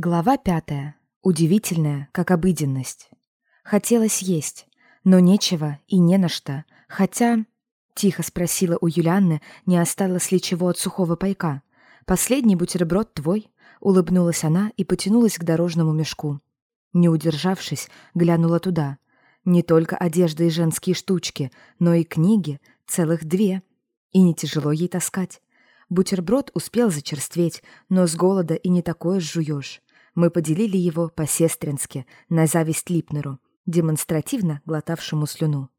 Глава пятая. Удивительная, как обыденность. Хотелось есть, но нечего и не на что, хотя... Тихо спросила у Юлианны, не осталось ли чего от сухого пайка. «Последний бутерброд твой?» Улыбнулась она и потянулась к дорожному мешку. Не удержавшись, глянула туда. Не только одежда и женские штучки, но и книги, целых две. И не тяжело ей таскать. Бутерброд успел зачерстветь, но с голода и не такое жуешь. Мы поделили его по-сестрински, на зависть Липнеру, демонстративно глотавшему слюну.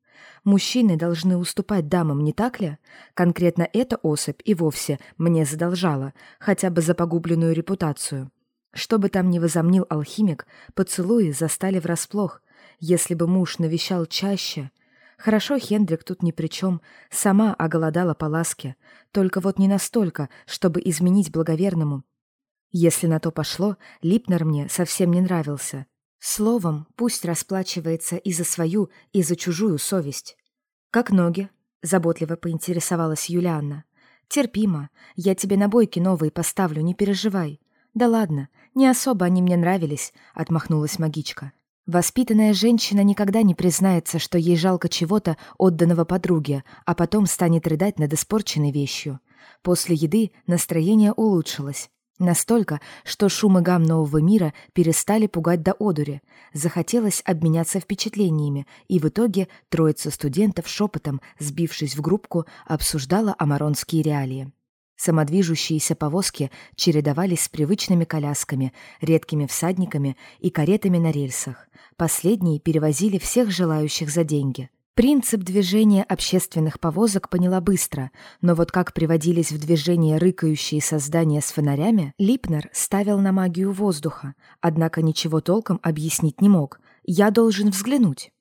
Мужчины должны уступать дамам, не так ли? Конкретно эта особь и вовсе мне задолжала, хотя бы за погубленную репутацию. Что бы там ни возомнил алхимик, поцелуи застали врасплох. Если бы муж навещал чаще... Хорошо, Хендрик тут ни при чем, сама оголодала по ласке, только вот не настолько, чтобы изменить благоверному, если на то пошло, Липнер мне совсем не нравился. Словом, пусть расплачивается и за свою, и за чужую совесть. «Как ноги?» — заботливо поинтересовалась Юлианна. «Терпимо. Я тебе набойки новые поставлю, не переживай». «Да ладно, не особо они мне нравились», — отмахнулась магичка. Воспитанная женщина никогда не признается, что ей жалко чего-то, отданного подруге, а потом станет рыдать над испорченной вещью. После еды настроение улучшилось. Настолько, что шум и гам нового мира перестали пугать до одури. Захотелось обменяться впечатлениями, и в итоге троица студентов шепотом, сбившись в группку, обсуждала амаронские реалии. Самодвижущиеся повозки чередовались с привычными колясками, редкими всадниками и каретами на рельсах. Последние перевозили всех желающих за деньги. Принцип движения общественных повозок поняла быстро, но вот как приводились в движение рыкающие создания с фонарями, Липнер ставил на магию воздуха, однако ничего толком объяснить не мог. «Я должен взглянуть».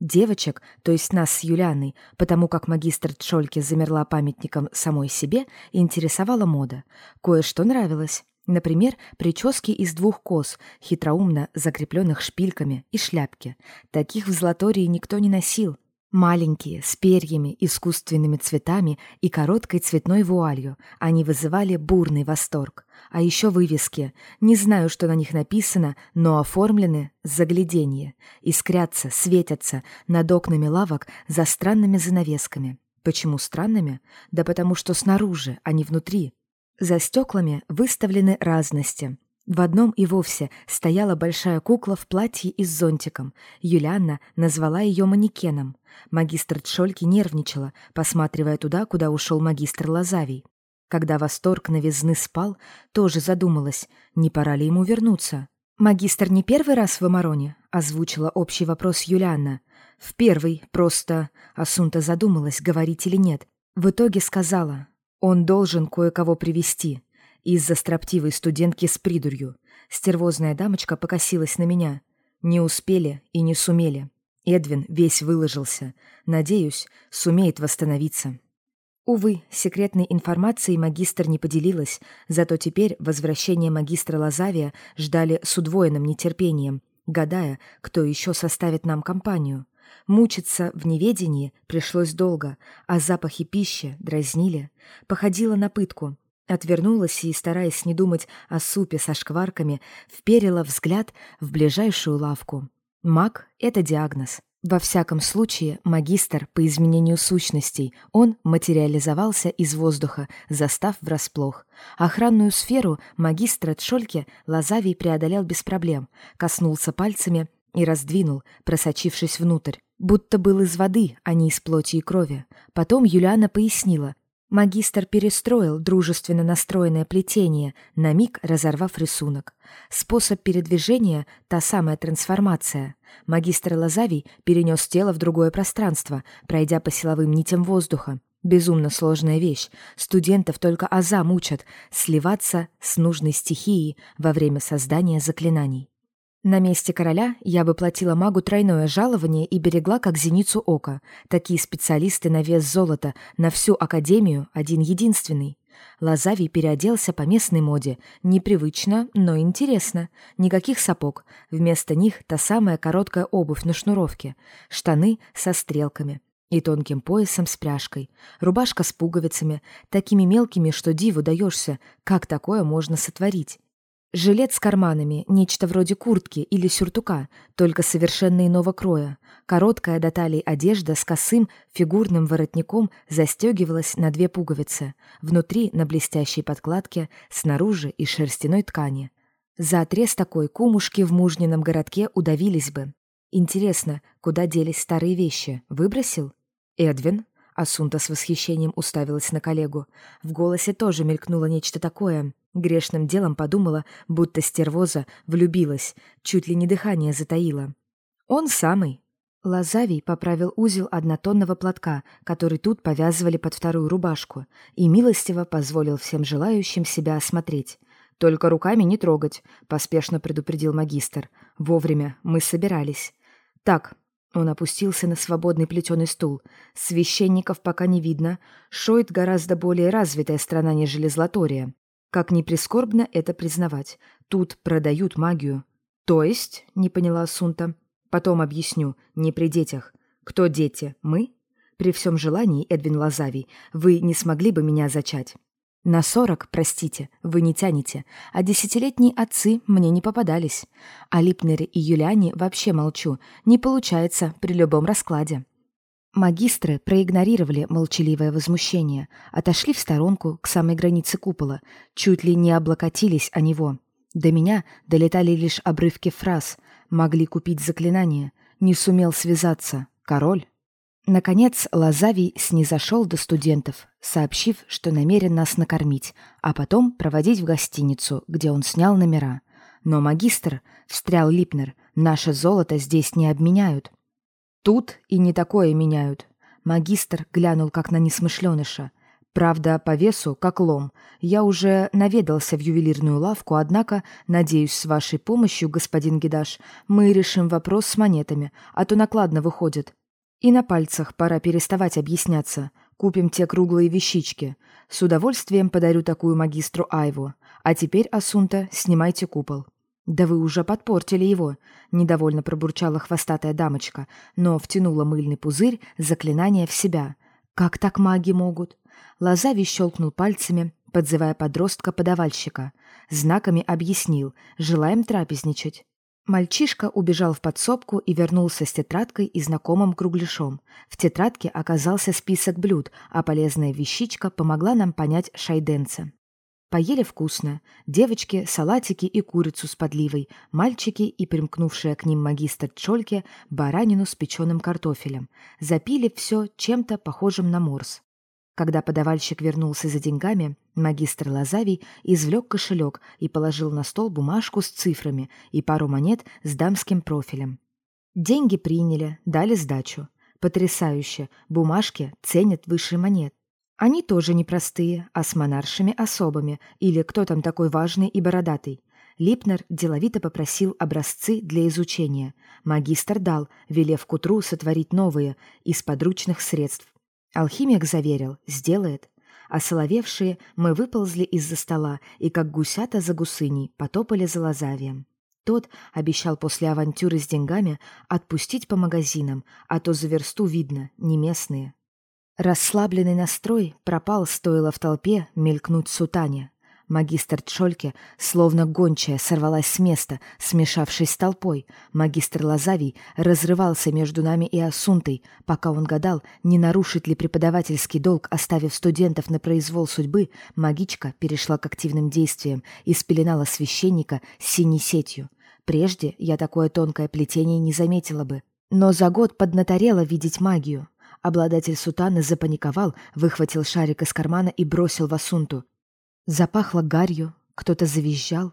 Девочек, то есть нас с Юлианой, потому как магистр Тшольки замерла памятником самой себе, интересовала мода. Кое-что нравилось. Например, прически из двух кос, хитроумно закрепленных шпильками, и шляпки. Таких в Златории никто не носил, Маленькие, с перьями, искусственными цветами и короткой цветной вуалью, они вызывали бурный восторг. А еще вывески. Не знаю, что на них написано, но оформлены загляденье. Искрятся, светятся над окнами лавок за странными занавесками. Почему странными? Да потому что снаружи, а не внутри. За стеклами выставлены разности. В одном и вовсе стояла большая кукла в платье и с зонтиком. Юлианна назвала ее манекеном. Магистр Тшольки нервничала, посматривая туда, куда ушел магистр Лазавий. Когда восторг новизны спал, тоже задумалась, не пора ли ему вернуться. «Магистр не первый раз в Амароне?» — озвучила общий вопрос Юлианна. «В первый, просто...» — Асунта задумалась, говорить или нет. В итоге сказала, «Он должен кое-кого привести из-за строптивой студентки с придурью. Стервозная дамочка покосилась на меня. Не успели и не сумели. Эдвин весь выложился. Надеюсь, сумеет восстановиться. Увы, секретной информацией магистр не поделилась, зато теперь возвращение магистра Лазавия ждали с удвоенным нетерпением, гадая, кто еще составит нам компанию. Мучиться в неведении пришлось долго, а запахи пищи дразнили. Походило на пытку. Отвернулась и, стараясь не думать о супе со шкварками, вперила взгляд в ближайшую лавку. Маг — это диагноз. Во всяком случае, магистр по изменению сущностей, он материализовался из воздуха, застав врасплох. Охранную сферу магистра Тшольке Лазавий преодолел без проблем, коснулся пальцами и раздвинул, просочившись внутрь. Будто был из воды, а не из плоти и крови. Потом Юлиана пояснила, Магистр перестроил дружественно настроенное плетение, на миг разорвав рисунок. Способ передвижения — та самая трансформация. Магистр Лазавий перенес тело в другое пространство, пройдя по силовым нитям воздуха. Безумно сложная вещь. Студентов только аза мучат — сливаться с нужной стихией во время создания заклинаний. На месте короля я бы платила магу тройное жалование и берегла как зеницу ока. Такие специалисты на вес золота, на всю академию один-единственный. Лазавий переоделся по местной моде. Непривычно, но интересно. Никаких сапог. Вместо них та самая короткая обувь на шнуровке. Штаны со стрелками. И тонким поясом с пряжкой. Рубашка с пуговицами. Такими мелкими, что диву даешься. Как такое можно сотворить? Жилет с карманами, нечто вроде куртки или сюртука, только совершенно иного кроя. Короткая до талии одежда с косым фигурным воротником застегивалась на две пуговицы. Внутри на блестящей подкладке, снаружи из шерстяной ткани. За отрез такой кумушки в мужнином городке удавились бы. Интересно, куда делись старые вещи? Выбросил? Эдвин? Асунта с восхищением уставилась на коллегу. В голосе тоже мелькнуло нечто такое. Грешным делом подумала, будто стервоза влюбилась, чуть ли не дыхание затаила. «Он самый». Лазавий поправил узел однотонного платка, который тут повязывали под вторую рубашку, и милостиво позволил всем желающим себя осмотреть. «Только руками не трогать», — поспешно предупредил магистр. «Вовремя мы собирались». «Так, он опустился на свободный плетеный стул. Священников пока не видно. Шойт гораздо более развитая страна, нежели Златория. Как ни прискорбно это признавать. Тут продают магию. То есть, не поняла Сунта. Потом объясню, не при детях. Кто дети? Мы? При всем желании, Эдвин Лазавий, вы не смогли бы меня зачать. На сорок, простите, вы не тянете, а десятилетние отцы мне не попадались. О Липнере и Юлиане вообще молчу, не получается при любом раскладе. Магистры проигнорировали молчаливое возмущение, отошли в сторонку к самой границе купола, чуть ли не облокотились о него. До меня долетали лишь обрывки фраз, могли купить заклинание, не сумел связаться, король. Наконец Лазавий снизошел до студентов, сообщив, что намерен нас накормить, а потом проводить в гостиницу, где он снял номера. Но магистр, встрял Липнер, наше золото здесь не обменяют. Тут и не такое меняют. Магистр глянул как на несмышленыша. Правда, по весу, как лом. Я уже наведался в ювелирную лавку, однако, надеюсь, с вашей помощью, господин Гидаш, мы решим вопрос с монетами, а то накладно выходит. И на пальцах пора переставать объясняться. Купим те круглые вещички. С удовольствием подарю такую магистру Айву. А теперь, Асунта, снимайте купол». «Да вы уже подпортили его», — недовольно пробурчала хвостатая дамочка, но втянула мыльный пузырь заклинание в себя. «Как так маги могут?» Лозави щелкнул пальцами, подзывая подростка-подавальщика. Знаками объяснил «Желаем трапезничать». Мальчишка убежал в подсобку и вернулся с тетрадкой и знакомым кругляшом. В тетрадке оказался список блюд, а полезная вещичка помогла нам понять шайденца. Поели вкусно. Девочки — салатики и курицу с подливой, мальчики и примкнувшая к ним магистр Чольке — баранину с печеным картофелем. Запили все чем-то похожим на морс. Когда подавальщик вернулся за деньгами, магистр Лазавий извлек кошелек и положил на стол бумажку с цифрами и пару монет с дамским профилем. Деньги приняли, дали сдачу. Потрясающе, бумажки ценят выше монет. Они тоже непростые, а с монаршими особами, или кто там такой важный и бородатый. Липнер деловито попросил образцы для изучения. Магистр дал, велев к утру сотворить новые, из подручных средств. Алхимик заверил, сделает. Осоловевшие, мы выползли из-за стола и, как гусята за гусыней, потопали за лазавием. Тот обещал после авантюры с деньгами отпустить по магазинам, а то за версту видно, не местные. Расслабленный настрой пропал, стоило в толпе мелькнуть сутане. Магистр Чольке, словно гончая, сорвалась с места, смешавшись с толпой. Магистр Лазавий разрывался между нами и Асунтой, пока он гадал, не нарушит ли преподавательский долг, оставив студентов на произвол судьбы, магичка перешла к активным действиям и спеленала священника синей сетью. Прежде я такое тонкое плетение не заметила бы. Но за год поднаторела видеть магию. Обладатель сутаны запаниковал, выхватил шарик из кармана и бросил в Асунту. Запахло гарью, кто-то завизжал.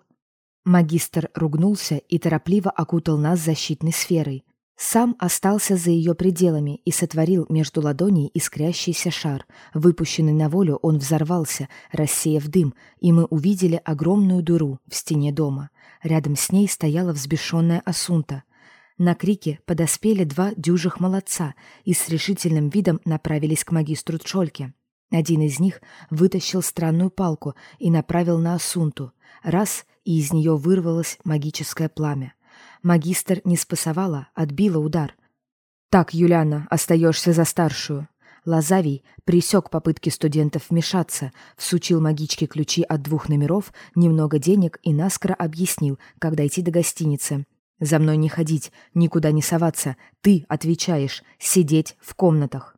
Магистр ругнулся и торопливо окутал нас защитной сферой. Сам остался за ее пределами и сотворил между ладоней искрящийся шар. Выпущенный на волю, он взорвался, рассеяв дым, и мы увидели огромную дыру в стене дома. Рядом с ней стояла взбешенная Асунта. На крики подоспели два дюжих молодца и с решительным видом направились к магистру Чольке. Один из них вытащил странную палку и направил на Асунту. Раз, и из нее вырвалось магическое пламя. Магистр не спасовала, отбила удар. «Так, Юлиана, остаешься за старшую». Лазавий присек попытки студентов вмешаться, всучил магичке ключи от двух номеров, немного денег и наскоро объяснил, как дойти до гостиницы. «За мной не ходить, никуда не соваться. Ты отвечаешь. Сидеть в комнатах».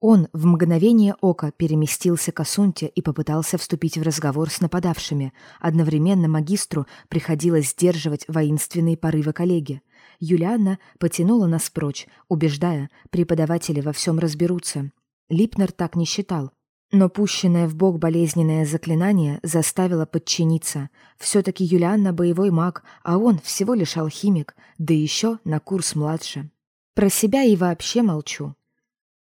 Он в мгновение ока переместился к Асунте и попытался вступить в разговор с нападавшими. Одновременно магистру приходилось сдерживать воинственные порывы коллеги. Юлианна потянула нас прочь, убеждая, преподаватели во всем разберутся. Липнер так не считал. Но пущенное в бок болезненное заклинание заставило подчиниться. Все-таки Юлианна боевой маг, а он всего лишь алхимик, да еще на курс младше. Про себя и вообще молчу.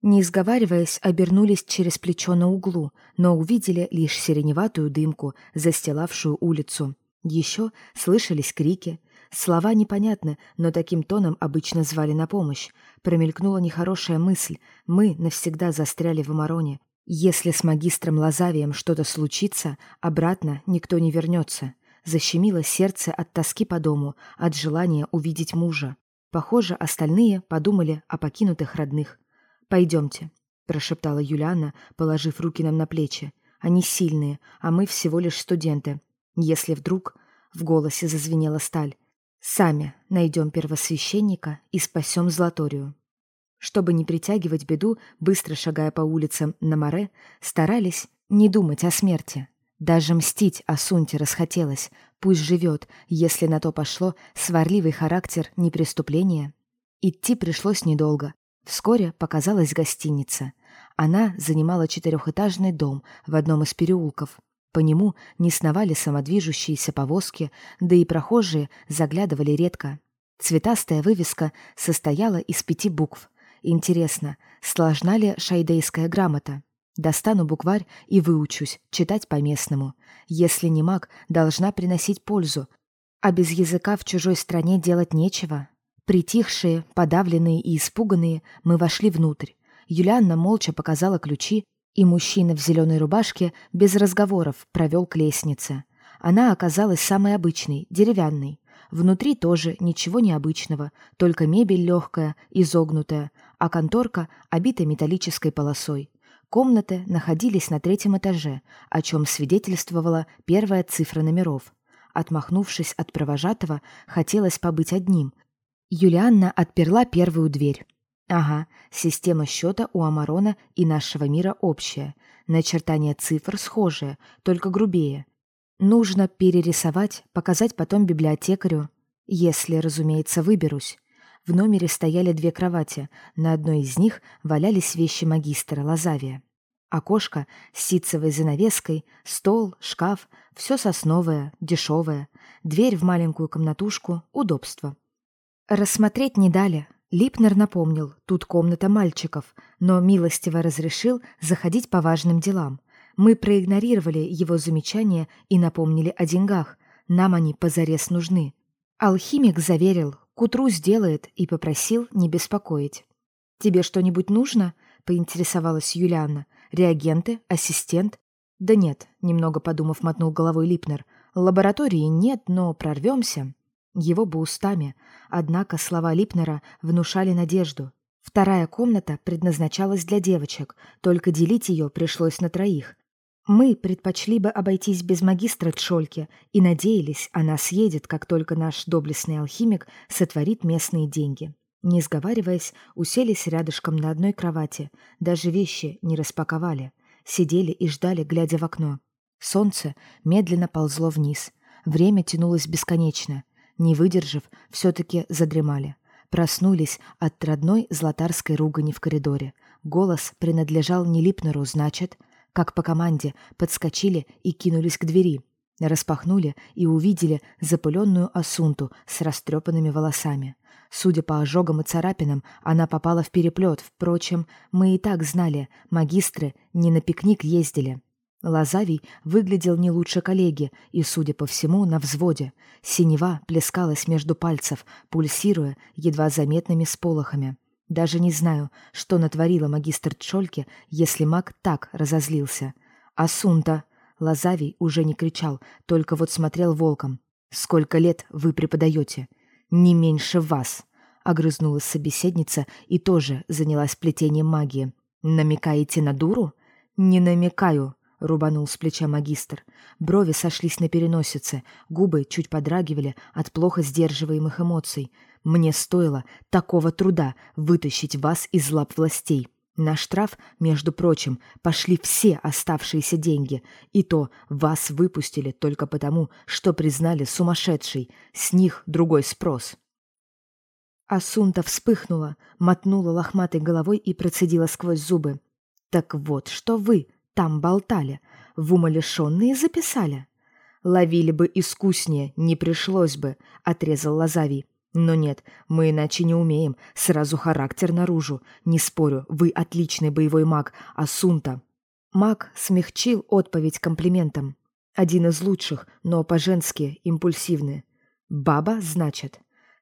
Не изговариваясь, обернулись через плечо на углу, но увидели лишь сиреневатую дымку, застилавшую улицу. Еще слышались крики. Слова непонятны, но таким тоном обычно звали на помощь. Промелькнула нехорошая мысль. Мы навсегда застряли в Амароне. Если с магистром Лазавием что-то случится, обратно никто не вернется. Защемило сердце от тоски по дому, от желания увидеть мужа. Похоже, остальные подумали о покинутых родных. «Пойдемте», — прошептала Юлиана, положив руки нам на плечи. «Они сильные, а мы всего лишь студенты. Если вдруг...» — в голосе зазвенела сталь. «Сами найдем первосвященника и спасем Златорию». Чтобы не притягивать беду, быстро шагая по улицам на море, старались не думать о смерти. Даже мстить Асунте расхотелось. Пусть живет, если на то пошло, сварливый характер не преступление. Идти пришлось недолго. Вскоре показалась гостиница. Она занимала четырехэтажный дом в одном из переулков. По нему не сновали самодвижущиеся повозки, да и прохожие заглядывали редко. Цветастая вывеска состояла из пяти букв. Интересно, сложна ли шайдейская грамота? Достану букварь и выучусь читать по-местному. Если не маг, должна приносить пользу. А без языка в чужой стране делать нечего. Притихшие, подавленные и испуганные, мы вошли внутрь. Юлианна молча показала ключи, и мужчина в зеленой рубашке без разговоров провел к лестнице. Она оказалась самой обычной, деревянной. Внутри тоже ничего необычного, только мебель легкая, изогнутая, а конторка обита металлической полосой. Комнаты находились на третьем этаже, о чем свидетельствовала первая цифра номеров. Отмахнувшись от провожатого, хотелось побыть одним, Юлианна отперла первую дверь. Ага, система счета у Амарона и нашего мира общая. Начертание цифр схожее, только грубее. Нужно перерисовать, показать потом библиотекарю. Если, разумеется, выберусь. В номере стояли две кровати. На одной из них валялись вещи магистра Лазавия. Окошко с ситцевой занавеской, стол, шкаф — все сосновое, дешевое. Дверь в маленькую комнатушку — удобство. Рассмотреть не дали. Липнер напомнил, тут комната мальчиков, но милостиво разрешил заходить по важным делам. Мы проигнорировали его замечания и напомнили о деньгах. Нам они позарез нужны. Алхимик заверил, к утру сделает и попросил не беспокоить. «Тебе что-нибудь нужно?» — поинтересовалась Юлианна. «Реагенты? Ассистент?» «Да нет», — немного подумав, мотнул головой Липнер. «Лаборатории нет, но прорвемся». Его бы устами, однако слова Липнера внушали надежду. Вторая комната предназначалась для девочек, только делить ее пришлось на троих. Мы предпочли бы обойтись без магистра Тшольки и надеялись, она съедет, как только наш доблестный алхимик сотворит местные деньги. Не сговариваясь, уселись рядышком на одной кровати, даже вещи не распаковали. Сидели и ждали, глядя в окно. Солнце медленно ползло вниз. Время тянулось бесконечно. Не выдержав, все-таки задремали. Проснулись от родной златарской ругани в коридоре. Голос принадлежал не Липнеру, значит, как по команде, подскочили и кинулись к двери. Распахнули и увидели запыленную Асунту с растрепанными волосами. Судя по ожогам и царапинам, она попала в переплет. Впрочем, мы и так знали, магистры не на пикник ездили. Лазавий выглядел не лучше коллеги и, судя по всему, на взводе. Синева плескалась между пальцев, пульсируя едва заметными сполохами. Даже не знаю, что натворила магистр Чольке, если маг так разозлился. «Асунта!» Лазавий уже не кричал, только вот смотрел волком. «Сколько лет вы преподаете?» «Не меньше вас!» Огрызнулась собеседница и тоже занялась плетением магии. «Намекаете на дуру?» «Не намекаю», — рубанул с плеча магистр. Брови сошлись на переносице, губы чуть подрагивали от плохо сдерживаемых эмоций. «Мне стоило такого труда вытащить вас из лап властей. На штраф, между прочим, пошли все оставшиеся деньги, и то вас выпустили только потому, что признали сумасшедшей, с них другой спрос». Асунта вспыхнула, мотнула лохматой головой и процедила сквозь зубы. «Так вот, что вы там болтали, в умалишенные записали?» «Ловили бы искуснее, не пришлось бы», — отрезал Лазавий. «Но нет, мы иначе не умеем, сразу характер наружу. Не спорю, вы отличный боевой маг, Асунта». Маг смягчил отповедь комплиментом. Один из лучших, но по-женски импульсивный. «Баба, значит?»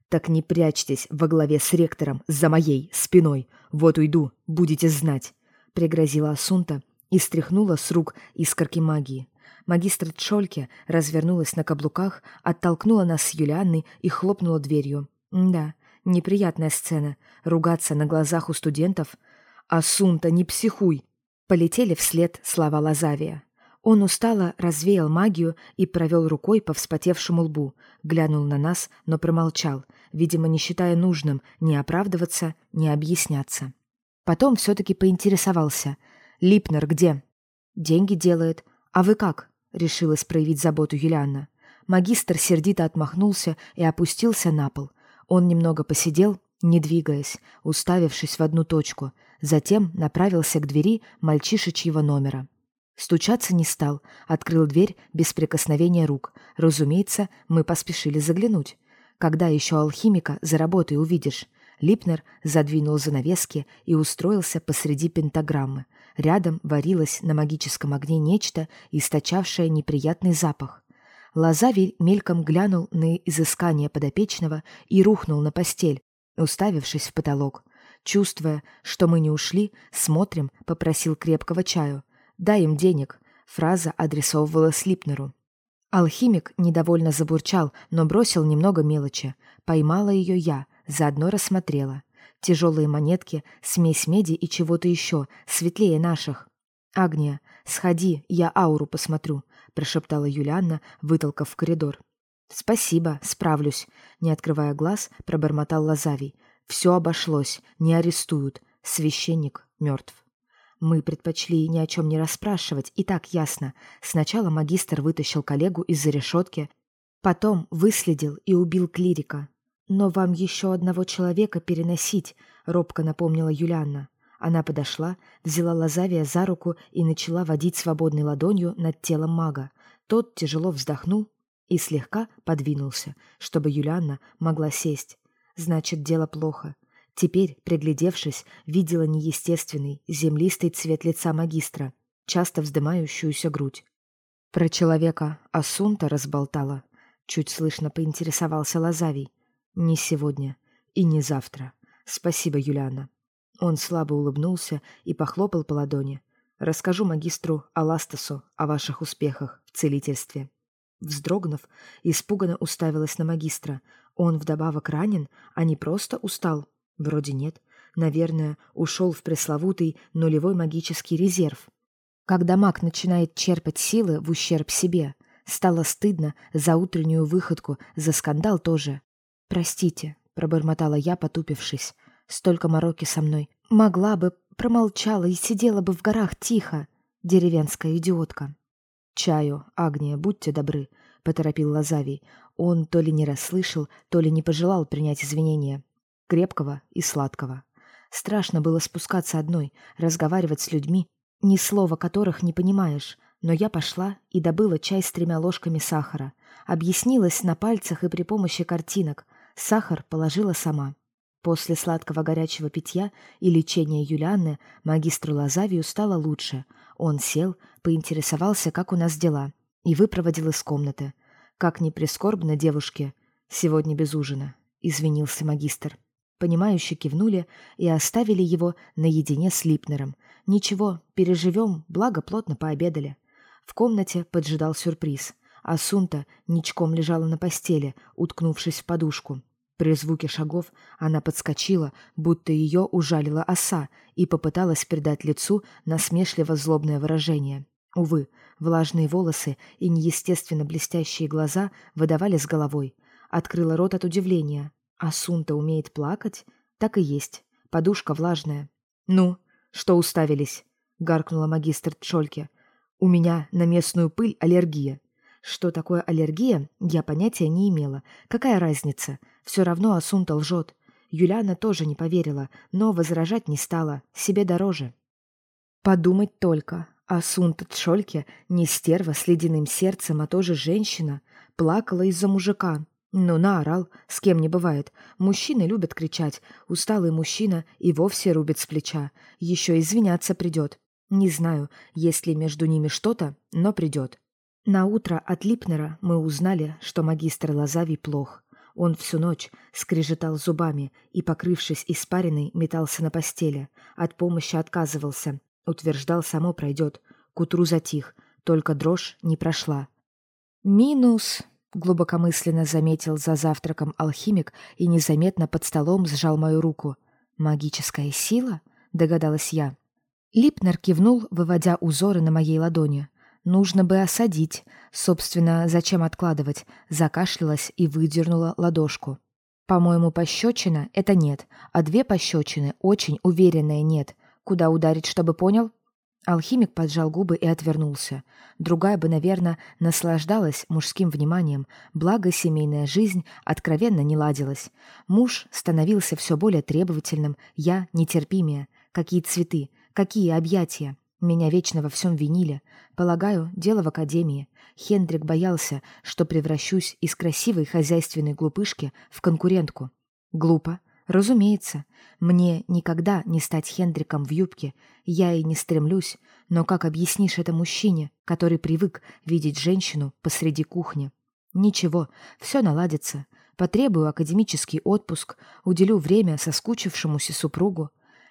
Так не прячьтесь во главе с ректором за моей спиной. Вот уйду, будете знать», — пригрозила Асунта и стряхнула с рук искорки магии. Магистр Чольке развернулась на каблуках, оттолкнула нас с Юлианной и хлопнула дверью. Да, неприятная сцена. Ругаться на глазах у студентов. «Асунта, не психуй!» Полетели вслед слова Лазавия. Он устало развеял магию и провел рукой по вспотевшему лбу, глянул на нас, но промолчал, видимо, не считая нужным ни оправдываться, ни объясняться. Потом все-таки поинтересовался. «Липнер где?» «Деньги делает. А вы как?» — решилась проявить заботу Юлианна. Магистр сердито отмахнулся и опустился на пол. Он немного посидел, не двигаясь, уставившись в одну точку, затем направился к двери мальчишечьего номера. Стучаться не стал, открыл дверь без прикосновения рук. Разумеется, мы поспешили заглянуть. Когда еще алхимика за работой увидишь? Липнер задвинул занавески и устроился посреди пентаграммы. Рядом варилось на магическом огне нечто, источавшее неприятный запах. Лазавель мельком глянул на изыскание подопечного и рухнул на постель, уставившись в потолок. Чувствуя, что мы не ушли, смотрим, попросил крепкого чаю. «Дай им денег», — фраза адресовывалась Липнеру. Алхимик недовольно забурчал, но бросил немного мелочи. Поймала ее я, заодно рассмотрела. Тяжелые монетки, смесь меди и чего-то еще, светлее наших. «Агния, сходи, я ауру посмотрю», — прошептала Юлианна, вытолкав в коридор. «Спасибо, справлюсь», — не открывая глаз, пробормотал Лазавий. «Все обошлось, не арестуют. Священник мертв». Мы предпочли ни о чем не расспрашивать, и так ясно. Сначала магистр вытащил коллегу из-за решетки, потом выследил и убил клирика. «Но вам еще одного человека переносить», — робко напомнила Юлианна. Она подошла, взяла Лазавия за руку и начала водить свободной ладонью над телом мага. Тот тяжело вздохнул и слегка подвинулся, чтобы Юлианна могла сесть. Значит, дело плохо. Теперь, приглядевшись, видела неестественный, землистый цвет лица магистра, часто вздымающуюся грудь. Про человека Асунта разболтала. Чуть слышно поинтересовался Лазавий. Не сегодня и не завтра. Спасибо, Юлиана. Он слабо улыбнулся и похлопал по ладони. Расскажу магистру Аластасу о ваших успехах в целительстве. Вздрогнув, испуганно уставилась на магистра. Он вдобавок ранен, а не просто устал. Вроде нет. Наверное, ушел в пресловутый нулевой магический резерв. Когда маг начинает черпать силы в ущерб себе, стало стыдно за утреннюю выходку, за скандал тоже. «Простите», — пробормотала я, потупившись. «Столько мороки со мной. Могла бы, промолчала и сидела бы в горах тихо, деревенская идиотка». «Чаю, Агния, будьте добры», — поторопил Лазавий. Он то ли не расслышал, то ли не пожелал принять извинения крепкого и сладкого. Страшно было спускаться одной, разговаривать с людьми, ни слова которых не понимаешь, но я пошла и добыла чай с тремя ложками сахара. Объяснилась на пальцах и при помощи картинок. Сахар положила сама. После сладкого горячего питья и лечения Юлианны магистру Лазавию стало лучше. Он сел, поинтересовался, как у нас дела, и выпроводил из комнаты. Как ни прискорбно девушке, сегодня без ужина, извинился магистр. Понимающе кивнули и оставили его наедине с Липнером. Ничего, переживем, благо плотно пообедали. В комнате поджидал сюрприз. Асунта ничком лежала на постели, уткнувшись в подушку. При звуке шагов она подскочила, будто ее ужалила оса, и попыталась придать лицу насмешливо-злобное выражение. Увы, влажные волосы и неестественно блестящие глаза выдавали с головой. Открыла рот от удивления. Асунта умеет плакать? Так и есть. Подушка влажная. «Ну, что уставились?» — гаркнула магистр Тшольке. «У меня на местную пыль аллергия». Что такое аллергия, я понятия не имела. Какая разница? Все равно Асунта лжет. Юлиана тоже не поверила, но возражать не стала. Себе дороже. Подумать только. Асунта Тшольке не стерва с ледяным сердцем, а тоже женщина. Плакала из-за мужика. Но наорал, с кем не бывает. Мужчины любят кричать. Усталый мужчина и вовсе рубит с плеча. Еще извиняться придет. Не знаю, есть ли между ними что-то, но придет. На утро от Липнера мы узнали, что магистр Лазавий плох. Он всю ночь скрежетал зубами и, покрывшись испариной, метался на постели. От помощи отказывался. Утверждал, само пройдет. К утру затих, только дрожь не прошла. «Минус», — глубокомысленно заметил за завтраком алхимик и незаметно под столом сжал мою руку. «Магическая сила?» — догадалась я. Липнер кивнул, выводя узоры на моей ладони. Нужно бы осадить. Собственно, зачем откладывать? Закашлялась и выдернула ладошку. По-моему, пощечина — это нет, а две пощечины — очень уверенное нет. Куда ударить, чтобы понял? Алхимик поджал губы и отвернулся. Другая бы, наверное, наслаждалась мужским вниманием, благо семейная жизнь откровенно не ладилась. Муж становился все более требовательным, я — нетерпимее. Какие цветы, какие объятия. Меня вечно во всем винили. Полагаю, дело в академии. Хендрик боялся, что превращусь из красивой хозяйственной глупышки в конкурентку. Глупо. Разумеется. Мне никогда не стать Хендриком в юбке. Я и не стремлюсь. Но как объяснишь это мужчине, который привык видеть женщину посреди кухни? Ничего, все наладится. Потребую академический отпуск, уделю время соскучившемуся супругу.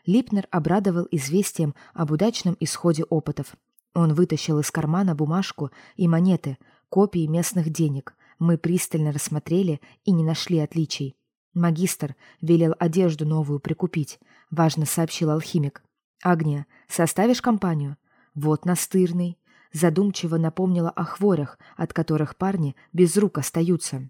Липнер обрадовал известием об удачном исходе опытов. Он вытащил из кармана бумажку и монеты, копии местных денег. Мы пристально рассмотрели и не нашли отличий. Магистр велел одежду новую прикупить, важно сообщил алхимик. «Агния, составишь компанию?» «Вот настырный». Задумчиво напомнила о хворях, от которых парни без рук остаются.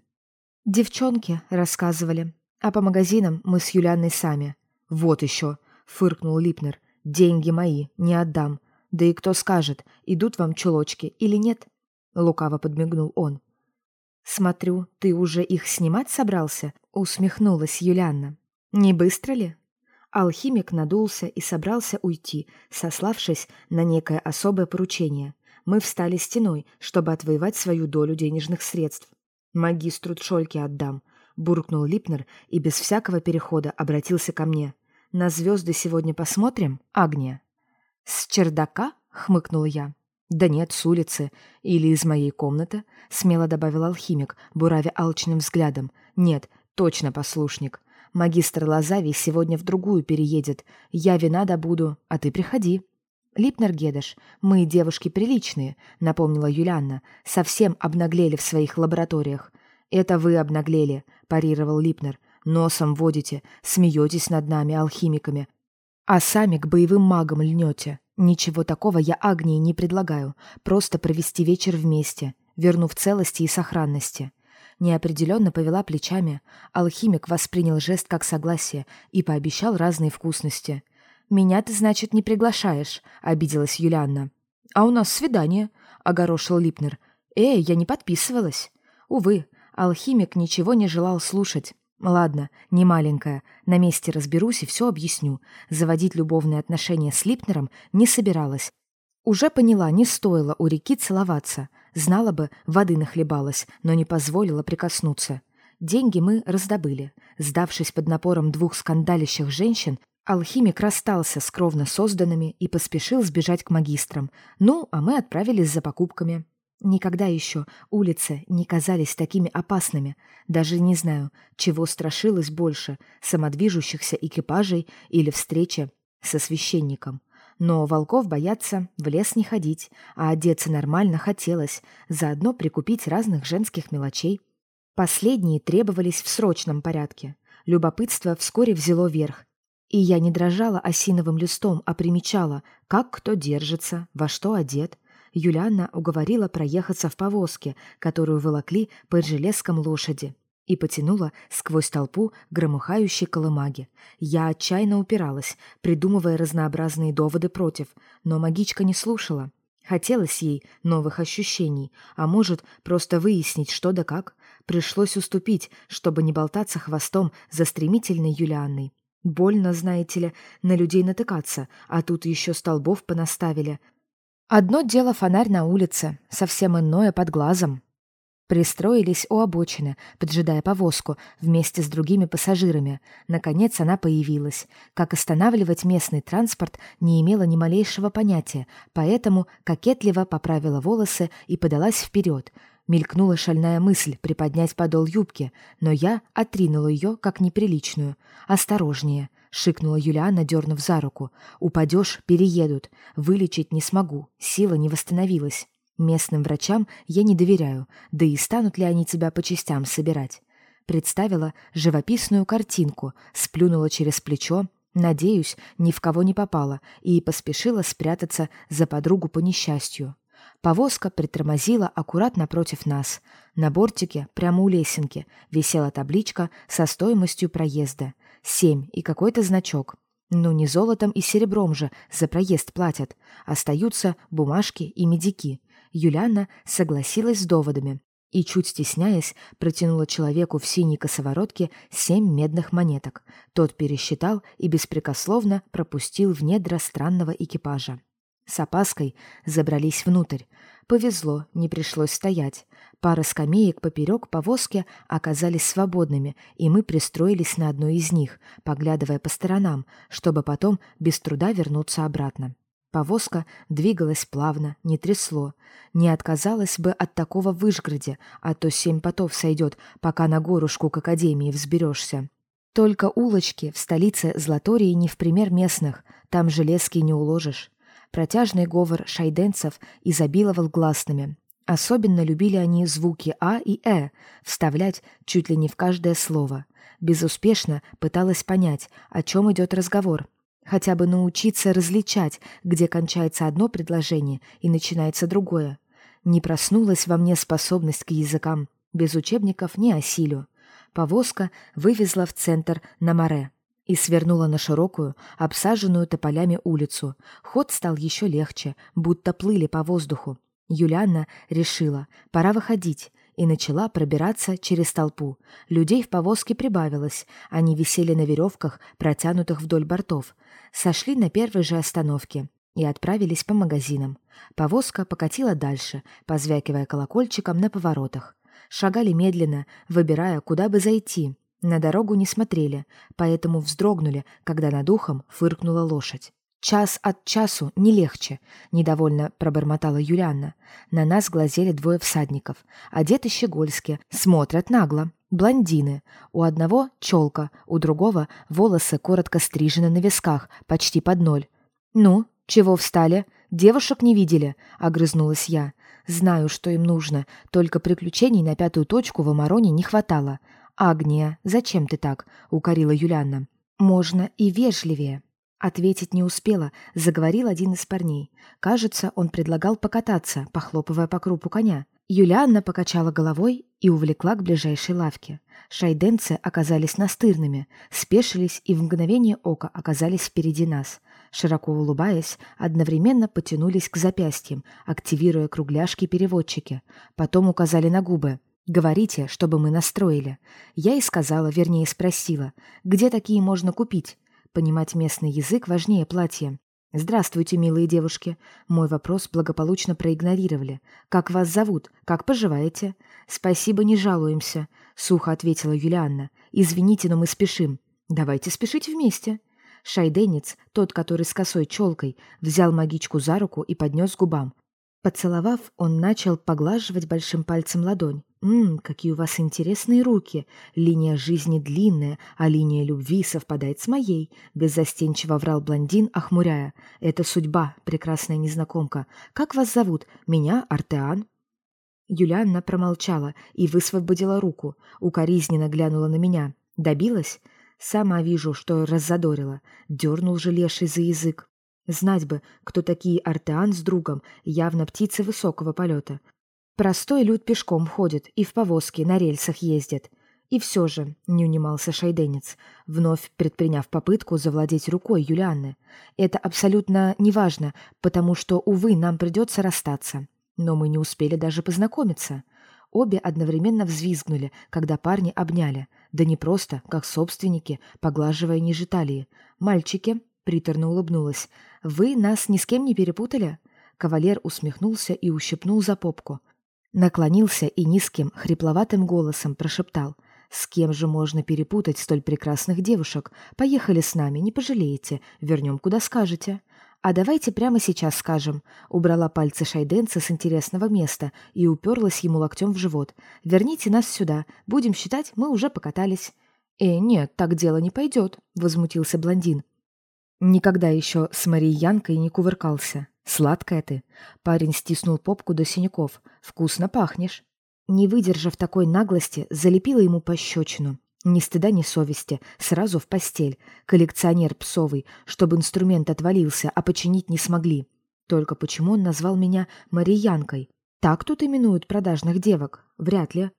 «Девчонки», — рассказывали. «А по магазинам мы с Юлианной сами». «Вот еще», фыркнул Липнер. «Деньги мои, не отдам. Да и кто скажет, идут вам чулочки или нет?» Лукаво подмигнул он. «Смотрю, ты уже их снимать собрался?» — усмехнулась Юлианна. «Не быстро ли?» Алхимик надулся и собрался уйти, сославшись на некое особое поручение. Мы встали стеной, чтобы отвоевать свою долю денежных средств. «Магистру Тшольке отдам», — буркнул Липнер и без всякого перехода обратился ко мне. На звезды сегодня посмотрим, Агния?» «С чердака?» — хмыкнул я. «Да нет, с улицы. Или из моей комнаты», — смело добавил алхимик, буравя алчным взглядом. «Нет, точно послушник. Магистр Лазавий сегодня в другую переедет. Я вина добуду, а ты приходи». «Липнер Гедеш, мы девушки приличные», — напомнила Юлианна. «Совсем обнаглели в своих лабораториях». «Это вы обнаглели», — парировал Липнер. Носом водите, смеетесь над нами, алхимиками, а сами к боевым магам льнете. Ничего такого я Агнии не предлагаю, просто провести вечер вместе, вернув целости и сохранности. Неопределенно повела плечами. Алхимик воспринял жест как согласие и пообещал разные вкусности. «Меня ты, значит, не приглашаешь», — обиделась Юлианна. «А у нас свидание», — огорошил Липнер. «Эй, я не подписывалась». Увы, алхимик ничего не желал слушать. Ладно, не маленькая. На месте разберусь и все объясню. Заводить любовные отношения с Липнером не собиралась. Уже поняла, не стоило у реки целоваться. Знала бы, воды нахлебалась, но не позволила прикоснуться. Деньги мы раздобыли. Сдавшись под напором двух скандалящих женщин, алхимик расстался с кровно созданными и поспешил сбежать к магистрам. Ну, а мы отправились за покупками. Никогда еще улицы не казались такими опасными. Даже не знаю, чего страшилось больше — самодвижущихся экипажей или встречи со священником. Но волков боятся в лес не ходить, а одеться нормально хотелось, заодно прикупить разных женских мелочей. Последние требовались в срочном порядке. Любопытство вскоре взяло верх. И я не дрожала осиновым листом, а примечала, как кто держится, во что одет. Юлианна уговорила проехаться в повозке, которую волокли по железкам лошади, и потянула сквозь толпу громыхающей колымаги. Я отчаянно упиралась, придумывая разнообразные доводы против, но магичка не слушала. Хотелось ей новых ощущений, а может, просто выяснить, что да как. Пришлось уступить, чтобы не болтаться хвостом за стремительной Юлианной. Больно, знаете ли, на людей натыкаться, а тут еще столбов понаставили. Одно дело фонарь на улице, совсем иное под глазом. Пристроились у обочины, поджидая повозку, вместе с другими пассажирами. Наконец она появилась. Как останавливать местный транспорт, не имела ни малейшего понятия, поэтому кокетливо поправила волосы и подалась вперед. Мелькнула шальная мысль приподнять подол юбки, но я отринула ее как неприличную. «Осторожнее!» — шикнула Юлиана, дернув за руку. «Упадешь — переедут. Вылечить не смогу. Сила не восстановилась». Местным врачам я не доверяю, да и станут ли они тебя по частям собирать. Представила живописную картинку, сплюнула через плечо, надеюсь, ни в кого не попала, и поспешила спрятаться за подругу по несчастью. Повозка притормозила аккуратно напротив нас. На бортике, прямо у лесенки, висела табличка со стоимостью проезда. Семь и какой-то значок. Ну, не золотом и серебром же за проезд платят. Остаются бумажки и медики. Юлиана согласилась с доводами и, чуть стесняясь, протянула человеку в синей косоворотке семь медных монеток. Тот пересчитал и беспрекословно пропустил в недра странного экипажа. С опаской забрались внутрь. Повезло, не пришлось стоять. Пара скамеек поперек повозки оказались свободными, и мы пристроились на одной из них, поглядывая по сторонам, чтобы потом без труда вернуться обратно. Повозка двигалась плавно, не трясло. Не отказалась бы от такого в а то семь потов сойдет, пока на горушку к академии взберешься. Только улочки в столице Златории не в пример местных, там железки не уложишь. Протяжный говор шайденцев изобиловал гласными. Особенно любили они звуки «а» и «э», вставлять чуть ли не в каждое слово. Безуспешно пыталась понять, о чем идет разговор — Хотя бы научиться различать, где кончается одно предложение и начинается другое. Не проснулась во мне способность к языкам. Без учебников не осилю. Повозка вывезла в центр на море и свернула на широкую, обсаженную тополями улицу. Ход стал еще легче, будто плыли по воздуху. Юлианна решила, пора выходить, и начала пробираться через толпу. Людей в повозке прибавилось, они висели на веревках, протянутых вдоль бортов. Сошли на первой же остановке и отправились по магазинам. Повозка покатила дальше, позвякивая колокольчиком на поворотах. Шагали медленно, выбирая, куда бы зайти. На дорогу не смотрели, поэтому вздрогнули, когда над ухом фыркнула лошадь. «Час от часу не легче», — недовольно пробормотала Юлианна. На нас глазели двое всадников. Одеты щегольски, смотрят нагло. Блондины. У одного челка, у другого волосы коротко стрижены на висках, почти под ноль. «Ну, чего встали? Девушек не видели?» — огрызнулась я. «Знаю, что им нужно, только приключений на пятую точку в Амароне не хватало». «Агния, зачем ты так?» — укорила Юлианна. «Можно и вежливее». Ответить не успела, заговорил один из парней. Кажется, он предлагал покататься, похлопывая по крупу коня. Юлианна покачала головой и увлекла к ближайшей лавке. Шайденцы оказались настырными, спешились и в мгновение ока оказались впереди нас. Широко улыбаясь, одновременно потянулись к запястьям, активируя кругляшки-переводчики. Потом указали на губы. «Говорите, чтобы мы настроили». Я и сказала, вернее спросила, где такие можно купить. Понимать местный язык важнее платья. «Здравствуйте, милые девушки!» Мой вопрос благополучно проигнорировали. «Как вас зовут? Как поживаете?» «Спасибо, не жалуемся», — сухо ответила Юлианна. «Извините, но мы спешим». «Давайте спешить вместе». Шайденец, тот, который с косой челкой, взял магичку за руку и поднес к губам. Поцеловав, он начал поглаживать большим пальцем ладонь. «Ммм, какие у вас интересные руки! Линия жизни длинная, а линия любви совпадает с моей», — беззастенчиво врал блондин, охмуряя. «Это судьба, прекрасная незнакомка. Как вас зовут? Меня Артеан». Юлианна промолчала и высвободила руку, укоризненно глянула на меня. Добилась? Сама вижу, что раззадорила. Дернул же леший за язык. Знать бы, кто такие Артеан с другом, явно птицы высокого полета. Простой люд пешком ходит и в повозке на рельсах ездит. И все же, не унимался шайденец, вновь предприняв попытку завладеть рукой Юлианны. Это абсолютно неважно, потому что, увы, нам придется расстаться. Но мы не успели даже познакомиться. Обе одновременно взвизгнули, когда парни обняли. Да не просто, как собственники, поглаживая ниже талии. «Мальчики», — приторно улыбнулась, — «вы нас ни с кем не перепутали?» Кавалер усмехнулся и ущипнул за попку. Наклонился и низким, хрипловатым голосом прошептал — с кем же можно перепутать столь прекрасных девушек? Поехали с нами, не пожалеете. Вернем, куда скажете. А давайте прямо сейчас скажем. Убрала пальцы шайденца с интересного места и уперлась ему локтем в живот. Верните нас сюда. Будем считать, мы уже покатались. «Э, нет, так дело не пойдет», — возмутился блондин. Никогда еще с Марией Янкой не кувыркался. Сладкая ты. Парень стиснул попку до синяков. Вкусно пахнешь. Не выдержав такой наглости, залепила ему пощечину. Ни стыда, ни совести. Сразу в постель. Коллекционер псовый, чтобы инструмент отвалился, а починить не смогли. Только почему он назвал меня Мариянкой? Так тут именуют продажных девок? Вряд ли.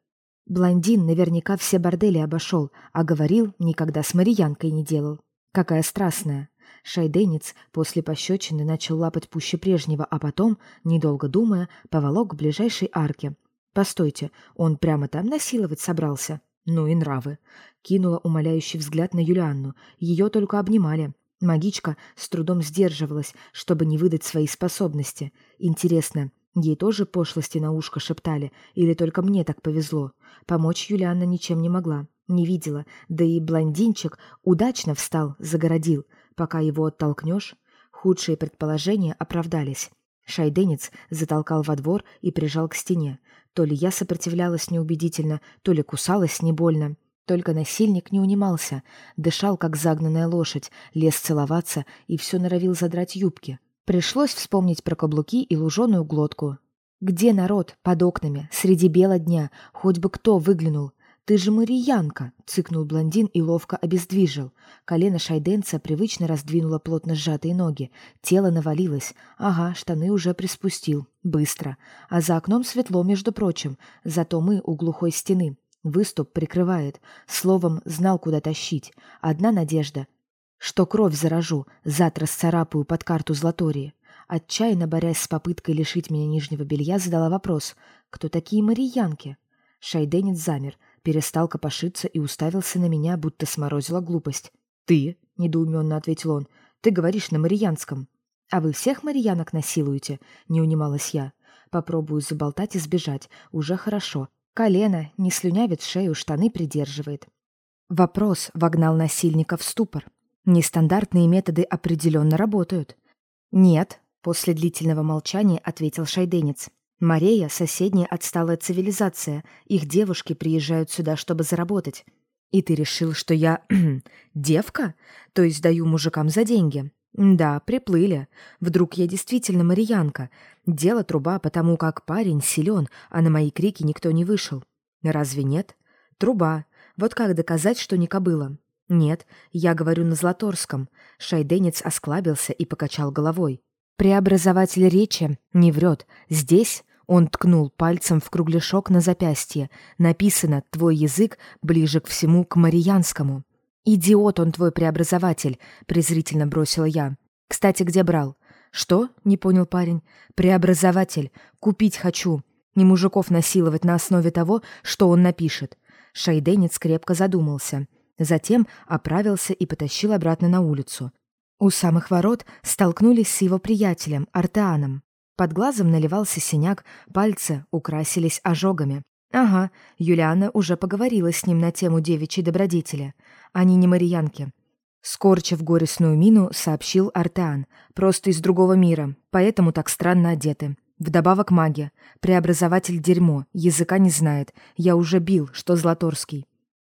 Блондин наверняка все бордели обошел, а говорил, никогда с Мариянкой не делал. Какая страстная. Шайденец после пощечины начал лапать пуще прежнего, а потом, недолго думая, поволок к ближайшей арке, Постойте, он прямо там насиловать собрался? Ну и нравы. Кинула умоляющий взгляд на Юлианну. Ее только обнимали. Магичка с трудом сдерживалась, чтобы не выдать свои способности. Интересно, ей тоже пошлости на ушко шептали, или только мне так повезло? Помочь Юлианна ничем не могла, не видела, да и блондинчик удачно встал, загородил. Пока его оттолкнешь, худшие предположения оправдались. Шайденец затолкал во двор и прижал к стене. То ли я сопротивлялась неубедительно, то ли кусалась не больно. Только насильник не унимался, дышал, как загнанная лошадь, лез целоваться и все норовил задрать юбки. Пришлось вспомнить про каблуки и луженую глотку. «Где народ? Под окнами, среди бела дня, хоть бы кто выглянул. «Ты же Мариянка!» — цыкнул блондин и ловко обездвижил. Колено шайденца привычно раздвинуло плотно сжатые ноги. Тело навалилось. Ага, штаны уже приспустил. Быстро. А за окном светло, между прочим. Зато мы у глухой стены. Выступ прикрывает. Словом, знал, куда тащить. Одна надежда. Что кровь заражу, завтра сцарапаю под карту Златории. Отчаянно борясь с попыткой лишить меня нижнего белья, задала вопрос. «Кто такие Мариянки?» Шайденец замер — перестал копошиться и уставился на меня, будто сморозила глупость. «Ты?» — недоуменно ответил он. «Ты говоришь на мариянском». «А вы всех мариянок насилуете?» — не унималась я. «Попробую заболтать и сбежать. Уже хорошо. Колено не слюнявит шею, штаны придерживает». Вопрос вогнал насильника в ступор. Нестандартные методы определенно работают. «Нет», — после длительного молчания ответил шайденец. Марея — соседняя отсталая цивилизация. Их девушки приезжают сюда, чтобы заработать. И ты решил, что я... девка? То есть даю мужикам за деньги? Да, приплыли. Вдруг я действительно мариянка. Дело труба, потому как парень силен, а на мои крики никто не вышел. Разве нет? Труба. Вот как доказать, что не кобыла? Нет, я говорю на Златорском. Шайденец осклабился и покачал головой. Преобразователь речи не врет. Здесь он ткнул пальцем в кругляшок на запястье. Написано «Твой язык ближе к всему к Мариянскому». «Идиот он твой преобразователь», — презрительно бросила я. «Кстати, где брал?» «Что?» — не понял парень. «Преобразователь. Купить хочу. Не мужиков насиловать на основе того, что он напишет». Шайденец крепко задумался. Затем оправился и потащил обратно на улицу. У самых ворот столкнулись с его приятелем, Артеаном. Под глазом наливался синяк, пальцы украсились ожогами. Ага, Юлиана уже поговорила с ним на тему девичьей добродетели. Они не мариянки. Скорчив горестную мину, сообщил Артеан. Просто из другого мира, поэтому так странно одеты. Вдобавок маги. Преобразователь дерьмо, языка не знает. Я уже бил, что Златорский.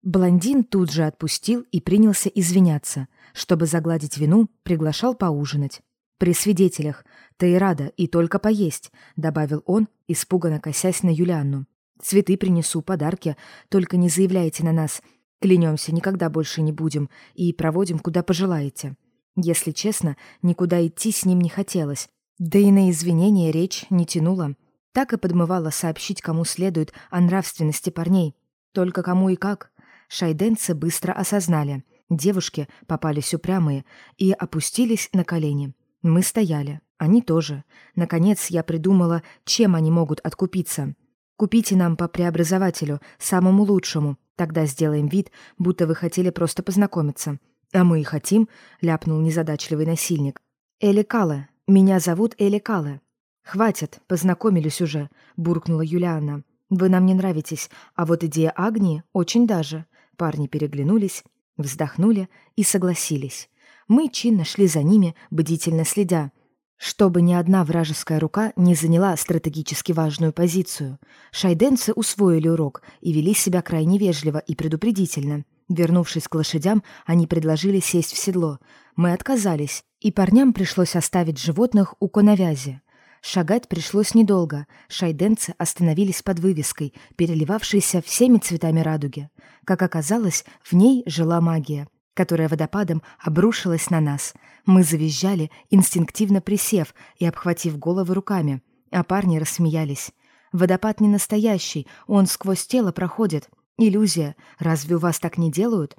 Блондин тут же отпустил и принялся извиняться. Чтобы загладить вину, приглашал поужинать. При свидетелях. Ты и рада, и только поесть», — добавил он, испуганно косясь на Юлианну. «Цветы принесу, подарки, только не заявляйте на нас. Клянемся, никогда больше не будем и проводим, куда пожелаете». Если честно, никуда идти с ним не хотелось, да и на извинения речь не тянула. Так и подмывала сообщить, кому следует о нравственности парней. Только кому и как. Шайденцы быстро осознали. Девушки попались упрямые и опустились на колени. Мы стояли. Они тоже. Наконец я придумала, чем они могут откупиться. Купите нам по преобразователю, самому лучшему. Тогда сделаем вид, будто вы хотели просто познакомиться. А мы и хотим, ляпнул незадачливый насильник. Эли Кале. Меня зовут Эли Кале. Хватит, познакомились уже, буркнула Юлиана. Вы нам не нравитесь, а вот идея Агнии очень даже. Парни переглянулись, вздохнули и согласились. Мы чинно шли за ними, бдительно следя, чтобы ни одна вражеская рука не заняла стратегически важную позицию. Шайденцы усвоили урок и вели себя крайне вежливо и предупредительно. Вернувшись к лошадям, они предложили сесть в седло. Мы отказались, и парням пришлось оставить животных у коновязи. Шагать пришлось недолго. Шайденцы остановились под вывеской, переливавшейся всеми цветами радуги. Как оказалось, в ней жила магия, которая водопадом обрушилась на нас. Мы завизжали, инстинктивно присев и обхватив головы руками, а парни рассмеялись. Водопад не настоящий, он сквозь тело проходит. Иллюзия. Разве у вас так не делают?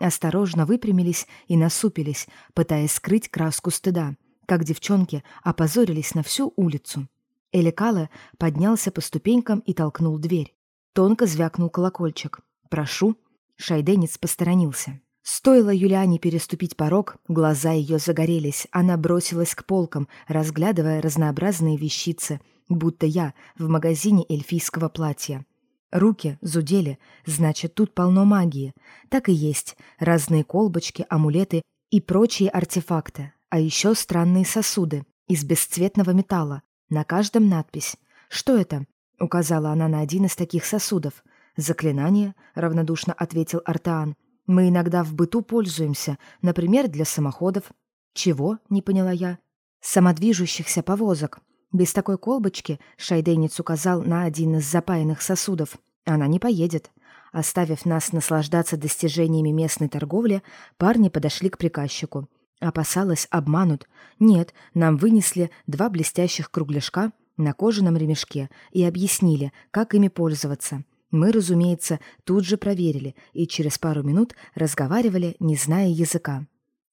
Осторожно выпрямились и насупились, пытаясь скрыть краску стыда как девчонки опозорились на всю улицу. Эликала поднялся по ступенькам и толкнул дверь. Тонко звякнул колокольчик. «Прошу». Шайденец посторонился. Стоило Юлиане переступить порог, глаза ее загорелись, она бросилась к полкам, разглядывая разнообразные вещицы, будто я в магазине эльфийского платья. Руки зудели, значит, тут полно магии. Так и есть, разные колбочки, амулеты и прочие артефакты, а еще странные сосуды из бесцветного металла. На каждом надпись. «Что это?» — указала она на один из таких сосудов. «Заклинание», — равнодушно ответил Артаан. «Мы иногда в быту пользуемся, например, для самоходов». «Чего?» — не поняла я. «Самодвижущихся повозок. Без такой колбочки Шайдейниц указал на один из запаянных сосудов. Она не поедет». Оставив нас наслаждаться достижениями местной торговли, парни подошли к приказчику. Опасалась, обманут. Нет, нам вынесли два блестящих кругляшка на кожаном ремешке и объяснили, как ими пользоваться. Мы, разумеется, тут же проверили и через пару минут разговаривали, не зная языка.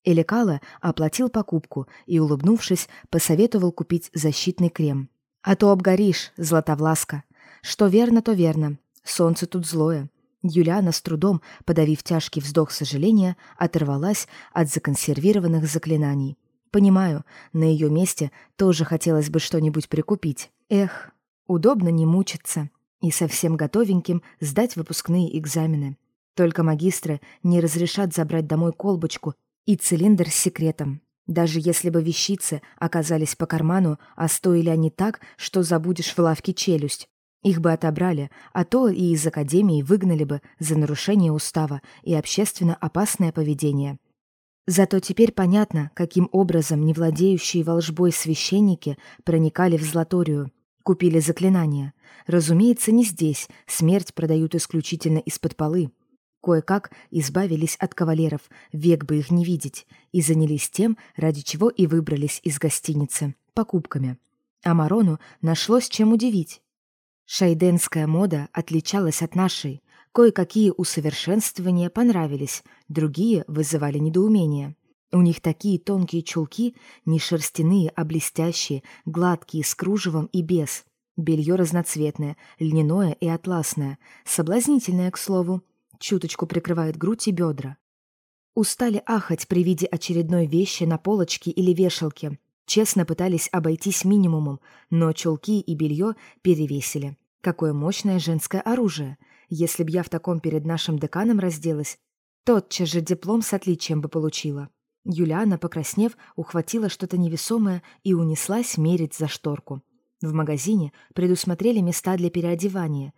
Элекала оплатил покупку и, улыбнувшись, посоветовал купить защитный крем. «А то обгоришь, Златовласка. Что верно, то верно. Солнце тут злое. Юлиана с трудом, подавив тяжкий вздох сожаления, оторвалась от законсервированных заклинаний. Понимаю, на ее месте тоже хотелось бы что-нибудь прикупить. Эх, удобно не мучиться и совсем готовеньким сдать выпускные экзамены. Только магистры не разрешат забрать домой колбочку и цилиндр с секретом. Даже если бы вещицы оказались по карману, а стоили они так, что забудешь в лавке челюсть. Их бы отобрали, а то и из академии выгнали бы за нарушение устава и общественно опасное поведение. Зато теперь понятно, каким образом невладеющие волжбой священники проникали в Златорию, купили заклинания. Разумеется, не здесь, смерть продают исключительно из-под полы. Кое-как избавились от кавалеров, век бы их не видеть, и занялись тем, ради чего и выбрались из гостиницы — покупками. А Марону нашлось чем удивить. Шайденская мода отличалась от нашей. Кое-какие усовершенствования понравились, другие вызывали недоумение. У них такие тонкие чулки, не шерстяные, а блестящие, гладкие, с кружевом и без. Белье разноцветное, льняное и атласное, соблазнительное, к слову. Чуточку прикрывает грудь и бедра. Устали ахать при виде очередной вещи на полочке или вешалке, Честно пытались обойтись минимумом, но чулки и белье перевесили. Какое мощное женское оружие! Если б я в таком перед нашим деканом разделась, тотчас же диплом с отличием бы получила. Юлиана, покраснев, ухватила что-то невесомое и унеслась мерить за шторку. В магазине предусмотрели места для переодевания.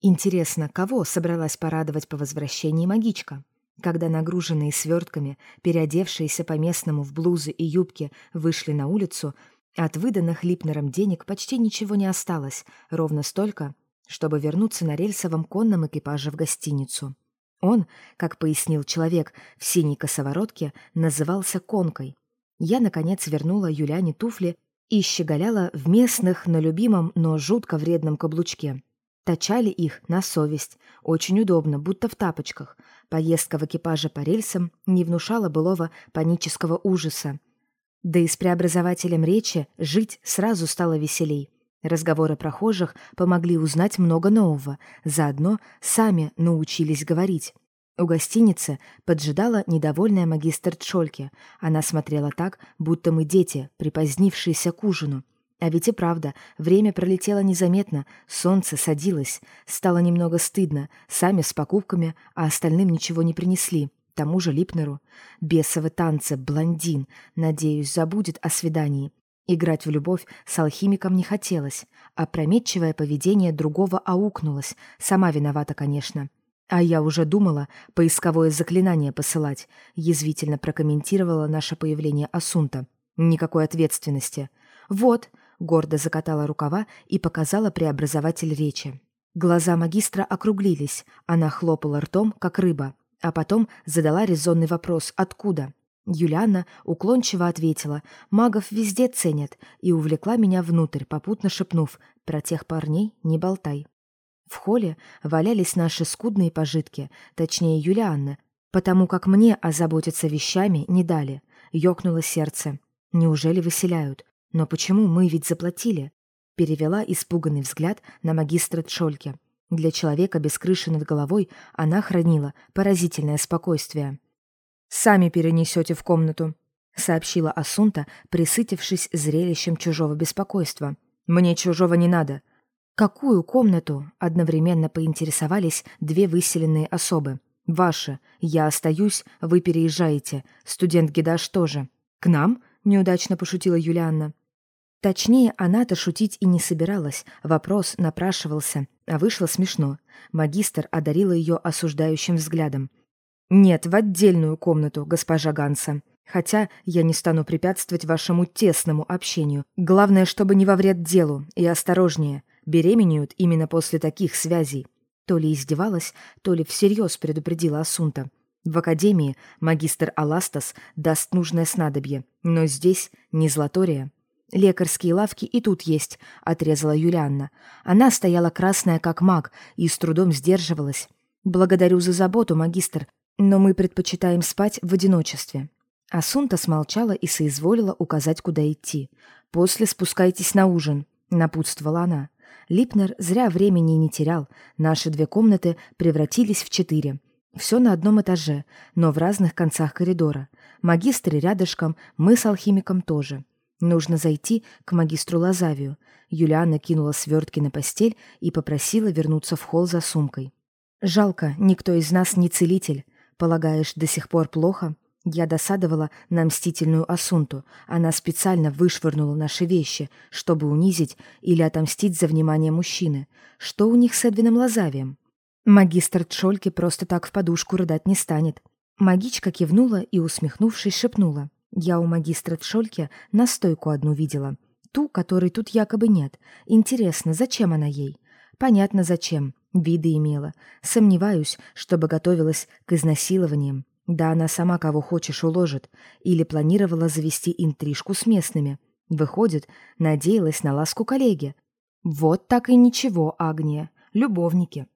Интересно, кого собралась порадовать по возвращении магичка? Когда нагруженные свертками, переодевшиеся по-местному в блузы и юбки, вышли на улицу, от выданных Липнером денег почти ничего не осталось, ровно столько, чтобы вернуться на рельсовом конном экипаже в гостиницу. Он, как пояснил человек в синей косоворотке, назывался конкой. Я, наконец, вернула Юляне туфли и щеголяла в местных, но любимом, но жутко вредном каблучке. Точали их на совесть. Очень удобно, будто в тапочках. Поездка в экипаже по рельсам не внушала былого панического ужаса. Да и с преобразователем речи жить сразу стало веселей. Разговоры прохожих помогли узнать много нового, заодно сами научились говорить. У гостиницы поджидала недовольная магистр Тшольке. Она смотрела так, будто мы дети, припозднившиеся к ужину. А ведь и правда, время пролетело незаметно, солнце садилось, стало немного стыдно, сами с покупками, а остальным ничего не принесли, тому же Липнеру. Бесовы танцы, блондин, надеюсь, забудет о свидании. Играть в любовь с алхимиком не хотелось, а прометчивое поведение другого аукнулось, сама виновата, конечно. А я уже думала поисковое заклинание посылать, язвительно прокомментировала наше появление Асунта. Никакой ответственности. Вот, гордо закатала рукава и показала преобразователь речи. Глаза магистра округлились, она хлопала ртом, как рыба, а потом задала резонный вопрос «Откуда?». Юлиана уклончиво ответила «Магов везде ценят» и увлекла меня внутрь, попутно шепнув «Про тех парней не болтай». В холле валялись наши скудные пожитки, точнее Юлианны, потому как мне озаботиться вещами не дали. Ёкнуло сердце. Неужели выселяют? «Но почему мы ведь заплатили?» Перевела испуганный взгляд на магистра Тшольке. Для человека без крыши над головой она хранила поразительное спокойствие. «Сами перенесете в комнату», — сообщила Асунта, присытившись зрелищем чужого беспокойства. «Мне чужого не надо». «Какую комнату?» — одновременно поинтересовались две выселенные особы. «Ваша. Я остаюсь, вы переезжаете. Студент Гидаш тоже». «К нам?» — неудачно пошутила Юлианна. Точнее, она-то шутить и не собиралась, вопрос напрашивался, а вышло смешно. Магистр одарила ее осуждающим взглядом. «Нет, в отдельную комнату, госпожа Ганса. Хотя я не стану препятствовать вашему тесному общению. Главное, чтобы не во вред делу, и осторожнее. Беременеют именно после таких связей». То ли издевалась, то ли всерьез предупредила Асунта. В академии магистр Аластас даст нужное снадобье, но здесь не златория. «Лекарские лавки и тут есть», — отрезала Юлианна. Она стояла красная, как маг, и с трудом сдерживалась. «Благодарю за заботу, магистр, но мы предпочитаем спать в одиночестве». Асунта смолчала и соизволила указать, куда идти. «После спускайтесь на ужин», — напутствовала она. Липнер зря времени не терял. Наши две комнаты превратились в четыре. Все на одном этаже, но в разных концах коридора. Магистры рядышком, мы с алхимиком тоже. Нужно зайти к магистру Лазавию. Юлиана кинула свертки на постель и попросила вернуться в холл за сумкой. «Жалко, никто из нас не целитель. Полагаешь, до сих пор плохо?» Я досадовала на мстительную Асунту. Она специально вышвырнула наши вещи, чтобы унизить или отомстить за внимание мужчины. Что у них с Эдвином Лазавием? Магистр Тшольки просто так в подушку рыдать не станет. Магичка кивнула и, усмехнувшись, шепнула. Я у магистра Тшольке настойку одну видела. Ту, которой тут якобы нет. Интересно, зачем она ей? Понятно, зачем. Виды имела. Сомневаюсь, чтобы готовилась к изнасилованиям. Да она сама кого хочешь уложит. Или планировала завести интрижку с местными. Выходит, надеялась на ласку коллеги. Вот так и ничего, Агния. Любовники.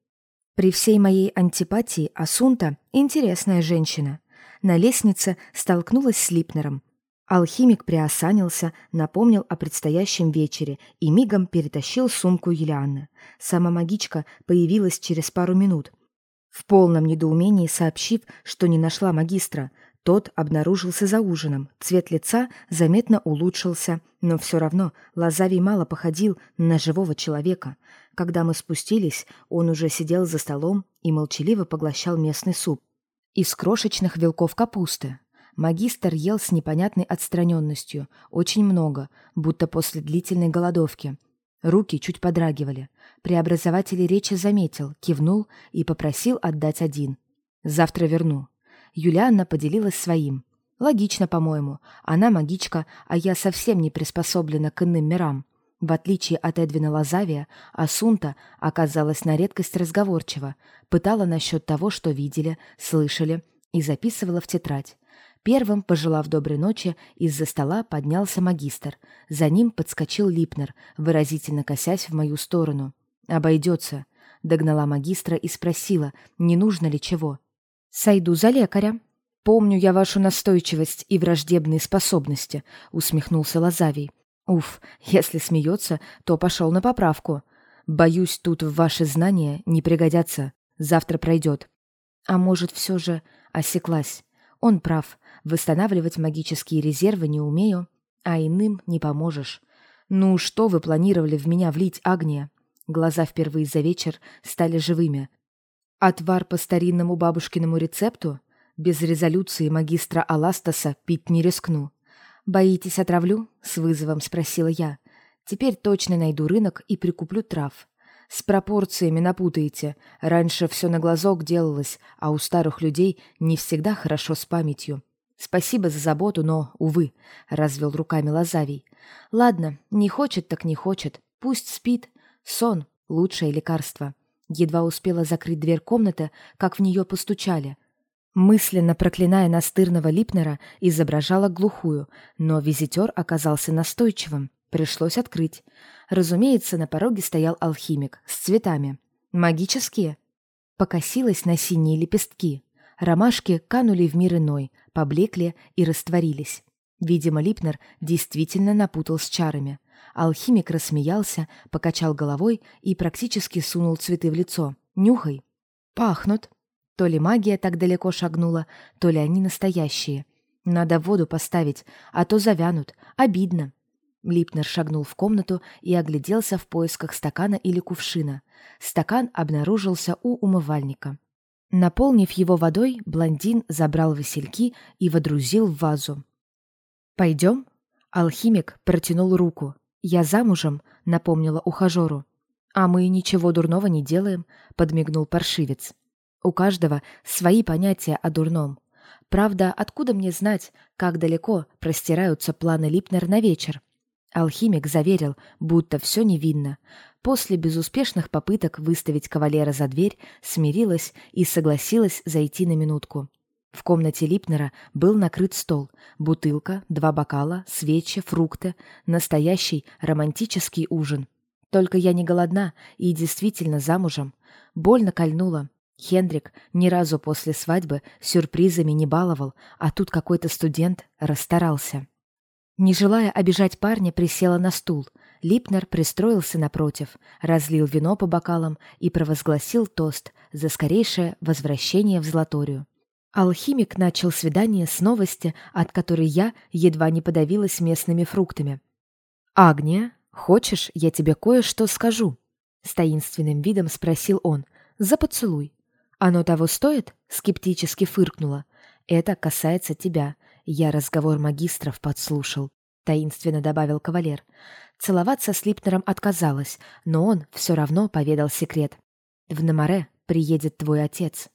При всей моей антипатии Асунта — интересная женщина на лестнице столкнулась с Липнером. Алхимик приосанился, напомнил о предстоящем вечере и мигом перетащил сумку Юлианны. Сама магичка появилась через пару минут. В полном недоумении сообщив, что не нашла магистра, тот обнаружился за ужином. Цвет лица заметно улучшился, но все равно Лазавий мало походил на живого человека. Когда мы спустились, он уже сидел за столом и молчаливо поглощал местный суп из крошечных вилков капусты. Магистр ел с непонятной отстраненностью, очень много, будто после длительной голодовки. Руки чуть подрагивали. Преобразователь речи заметил, кивнул и попросил отдать один. «Завтра верну». Юлианна поделилась своим. Логично, по-моему. Она магичка, а я совсем не приспособлена к иным мирам. В отличие от Эдвина Лазавия, Асунта оказалась на редкость разговорчива, пытала насчет того, что видели, слышали, и записывала в тетрадь. Первым, пожелав доброй ночи, из-за стола поднялся магистр. За ним подскочил Липнер, выразительно косясь в мою сторону. «Обойдется», — догнала магистра и спросила, не нужно ли чего. «Сойду за лекаря», «Помню я вашу настойчивость и враждебные способности», — усмехнулся Лазавий. «Уф, если смеется, то пошел на поправку. Боюсь, тут в ваши знания не пригодятся. Завтра пройдет». А может, все же осеклась. Он прав. Восстанавливать магические резервы не умею, а иным не поможешь. Ну, что вы планировали в меня влить, Агния? Глаза впервые за вечер стали живыми. Отвар по старинному бабушкиному рецепту? Без резолюции магистра Аластаса пить не рискну. «Боитесь, отравлю?» — с вызовом спросила я. «Теперь точно найду рынок и прикуплю трав. С пропорциями напутаете. Раньше все на глазок делалось, а у старых людей не всегда хорошо с памятью. Спасибо за заботу, но, увы, — развел руками Лазавий. Ладно, не хочет так не хочет. Пусть спит. Сон — лучшее лекарство. Едва успела закрыть дверь комнаты, как в нее постучали. Мысленно проклиная настырного Липнера, изображала глухую, но визитер оказался настойчивым. Пришлось открыть. Разумеется, на пороге стоял алхимик с цветами. Магические? Покосилась на синие лепестки. Ромашки канули в мир иной, поблекли и растворились. Видимо, Липнер действительно напутал с чарами. Алхимик рассмеялся, покачал головой и практически сунул цветы в лицо. «Нюхай». «Пахнут», то ли магия так далеко шагнула, то ли они настоящие. Надо воду поставить, а то завянут. Обидно. Липнер шагнул в комнату и огляделся в поисках стакана или кувшина. Стакан обнаружился у умывальника. Наполнив его водой, блондин забрал васильки и водрузил в вазу. «Пойдем?» Алхимик протянул руку. «Я замужем», — напомнила ухажеру. «А мы ничего дурного не делаем», — подмигнул паршивец. У каждого свои понятия о дурном. Правда, откуда мне знать, как далеко простираются планы Липнер на вечер? Алхимик заверил, будто все невинно. После безуспешных попыток выставить кавалера за дверь, смирилась и согласилась зайти на минутку. В комнате Липнера был накрыт стол, бутылка, два бокала, свечи, фрукты, настоящий романтический ужин. Только я не голодна и действительно замужем. Больно кольнула, Хендрик ни разу после свадьбы сюрпризами не баловал, а тут какой-то студент расстарался. Не желая обижать парня, присела на стул. Липнер пристроился напротив, разлил вино по бокалам и провозгласил тост за скорейшее возвращение в Златорию. Алхимик начал свидание с новости, от которой я едва не подавилась местными фруктами. «Агния, хочешь, я тебе кое-что скажу?» С таинственным видом спросил он. «За поцелуй». «Оно того стоит?» — скептически фыркнула. «Это касается тебя. Я разговор магистров подслушал», — таинственно добавил кавалер. Целоваться с Липнером отказалась, но он все равно поведал секрет. «В Намаре приедет твой отец».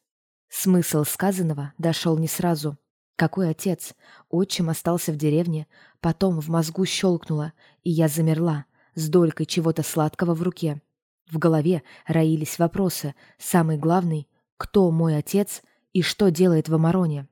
Смысл сказанного дошел не сразу. Какой отец? Отчим остался в деревне, потом в мозгу щелкнуло, и я замерла, с долькой чего-то сладкого в руке. В голове роились вопросы, самый главный кто мой отец и что делает в Амароне.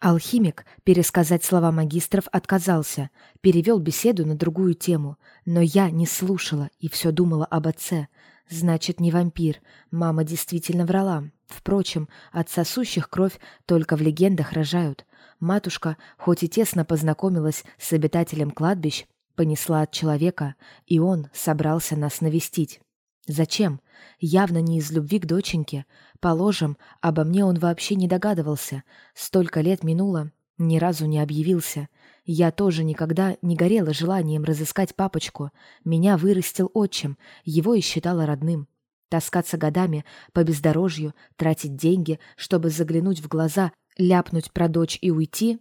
Алхимик пересказать слова магистров отказался, перевел беседу на другую тему, но я не слушала и все думала об отце. Значит, не вампир, мама действительно врала. Впрочем, от сосущих кровь только в легендах рожают. Матушка, хоть и тесно познакомилась с обитателем кладбищ, понесла от человека, и он собрался нас навестить. Зачем? Явно не из любви к доченьке. Положим, обо мне он вообще не догадывался. Столько лет минуло, ни разу не объявился. Я тоже никогда не горела желанием разыскать папочку. Меня вырастил отчим, его и считала родным. Таскаться годами по бездорожью, тратить деньги, чтобы заглянуть в глаза, ляпнуть про дочь и уйти?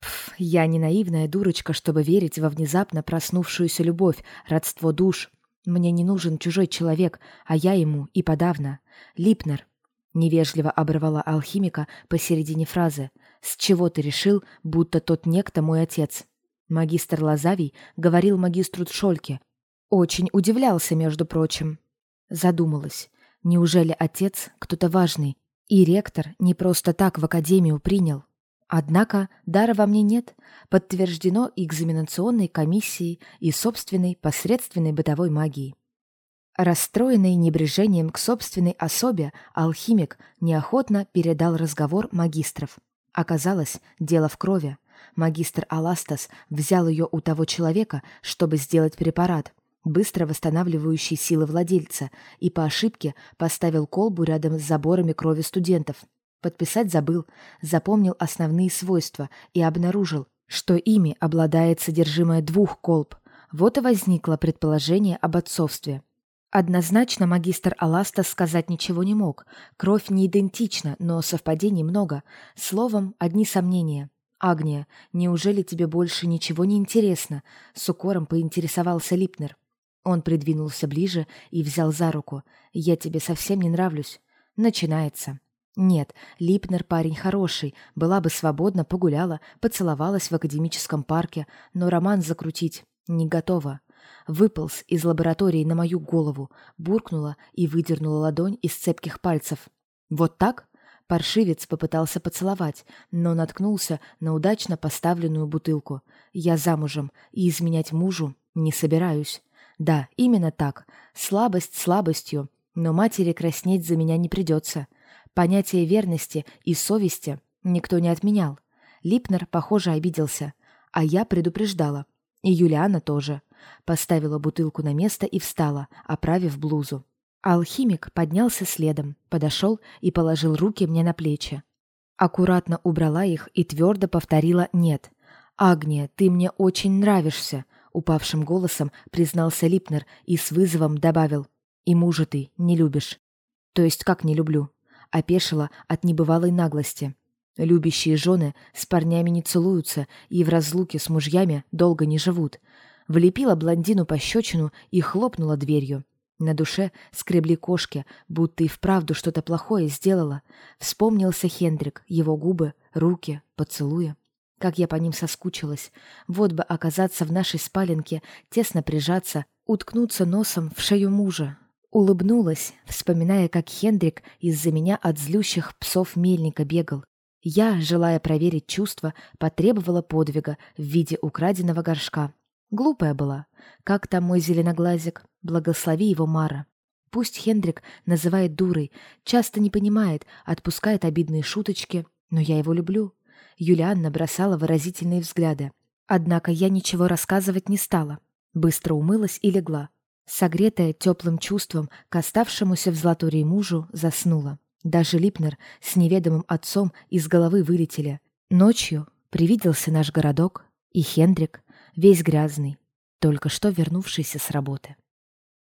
Пф, я не наивная дурочка, чтобы верить во внезапно проснувшуюся любовь, родство душ, мне не нужен чужой человек, а я ему и подавно. Липнер. Невежливо оборвала алхимика посередине фразы. «С чего ты решил, будто тот некто мой отец?» Магистр Лазавий говорил магистру Тшольке. Очень удивлялся, между прочим. Задумалась. Неужели отец кто-то важный, и ректор не просто так в академию принял? Однако дара во мне нет, подтверждено экзаменационной комиссией и собственной посредственной бытовой магией. Расстроенный небрежением к собственной особе, алхимик неохотно передал разговор магистров. Оказалось, дело в крови. Магистр Аластас взял ее у того человека, чтобы сделать препарат, быстро восстанавливающий силы владельца, и по ошибке поставил колбу рядом с заборами крови студентов. Подписать забыл, запомнил основные свойства и обнаружил, что ими обладает содержимое двух колб. Вот и возникло предположение об отцовстве. Однозначно магистр Аласта сказать ничего не мог. Кровь не идентична, но совпадений много. Словом, одни сомнения. «Агния, неужели тебе больше ничего не интересно?» С укором поинтересовался Липнер. Он придвинулся ближе и взял за руку. «Я тебе совсем не нравлюсь». Начинается. Нет, Липнер парень хороший, была бы свободна, погуляла, поцеловалась в академическом парке, но роман закрутить не готова. Выполз из лаборатории на мою голову, буркнула и выдернула ладонь из цепких пальцев. Вот так? Паршивец попытался поцеловать, но наткнулся на удачно поставленную бутылку. Я замужем, и изменять мужу не собираюсь. Да, именно так. Слабость слабостью, но матери краснеть за меня не придется. Понятие верности и совести никто не отменял. Липнер, похоже, обиделся. А я предупреждала. И Юлиана тоже. Поставила бутылку на место и встала, оправив блузу. Алхимик поднялся следом, подошел и положил руки мне на плечи. Аккуратно убрала их и твердо повторила «нет». «Агния, ты мне очень нравишься», — упавшим голосом признался Липнер и с вызовом добавил «И мужа ты не любишь». «То есть как не люблю?» Опешила от небывалой наглости. Любящие жены с парнями не целуются и в разлуке с мужьями долго не живут. Влепила блондину пощечину и хлопнула дверью. На душе скребли кошки, будто и вправду что-то плохое сделала. Вспомнился Хендрик, его губы, руки, поцелуя. Как я по ним соскучилась. Вот бы оказаться в нашей спаленке, тесно прижаться, уткнуться носом в шею мужа. Улыбнулась, вспоминая, как Хендрик из-за меня от злющих псов мельника бегал. Я, желая проверить чувства, потребовала подвига в виде украденного горшка. Глупая была. Как там мой зеленоглазик? Благослови его Мара. Пусть Хендрик называет дурой, часто не понимает, отпускает обидные шуточки, но я его люблю. Юлианна бросала выразительные взгляды. Однако я ничего рассказывать не стала. Быстро умылась и легла. Согретая теплым чувством к оставшемуся в Златории мужу, заснула. Даже Липнер с неведомым отцом из головы вылетели. Ночью привиделся наш городок и Хендрик, весь грязный, только что вернувшийся с работы.